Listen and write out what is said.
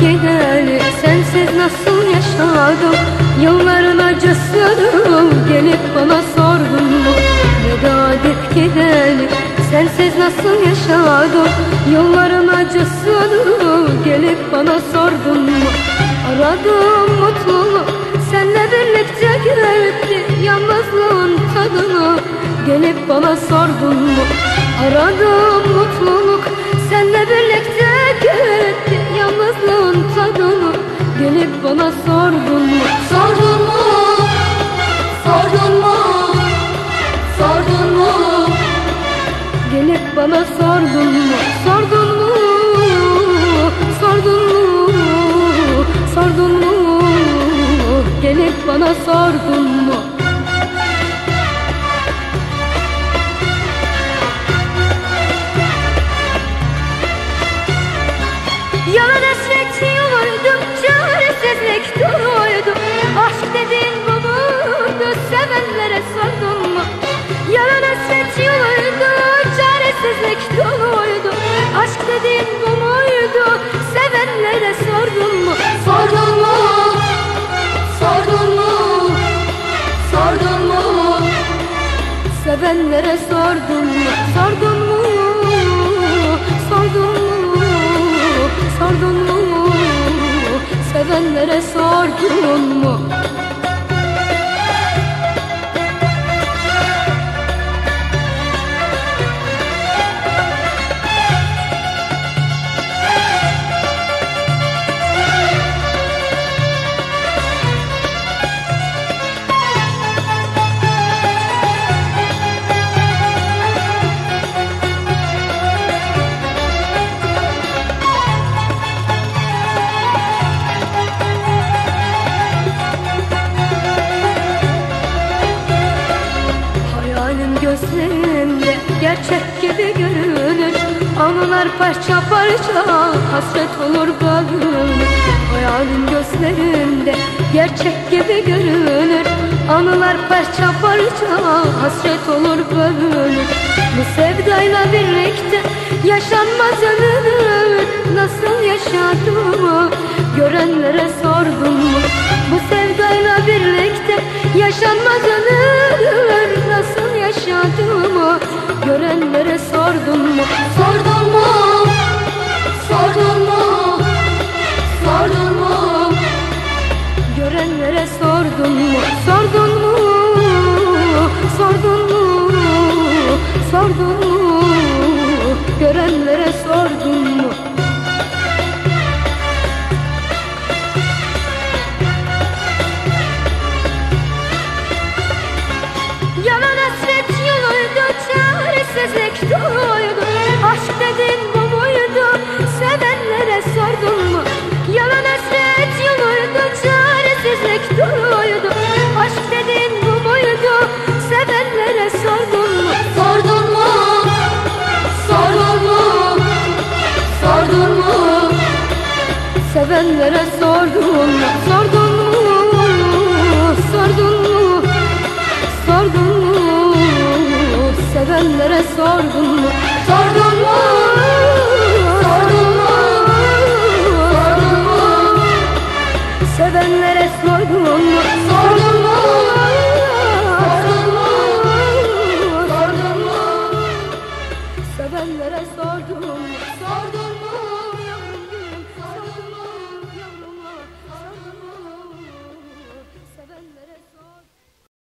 gider. Sensiz nasıl yaşadım? Yılların acısını Gelip bana sordun mu? Veda edip gidelim Sensiz nasıl yaşadım? Yılların acısını Gelip bana sordun mu? Aradım mutluluk Senle birlikte geldi Yalnızlığın tadını. Gelip bana sordun mu? Aradım mutluluk. Senle birlikte geldi Yalnızlığın tadını gelip bana sordun mu? Sordun mu? Sordun mu? Sordun mu? Gelip bana sordun mu? Sordun mu? Sordun mu? Sordun mu? Gelip bana sordun mu? Gerçek gibi görünür. Anılar parça parça hasret olur bağlanır Hayalim gözlerimde gerçek gibi görünür. Anılar parça parça hasret olur bölünür Bu sevdayla birlikte yaşanmaz ömür. Nasıl yaşadığımı görenlere sordum? Bu sevdayla birlikte yaşanmaz ömür sordun mu? Sordun mu? Sordun mu? Sordun mu? Görenlere sordun mu? Sevenlere sordun mu? Sordun mu? Sordun mu? Sordun mu? Sevenlere sordun mu? Sordun mu? Sordun mu? Sordun mu? Sevenlere sordun mu? Sordun mu?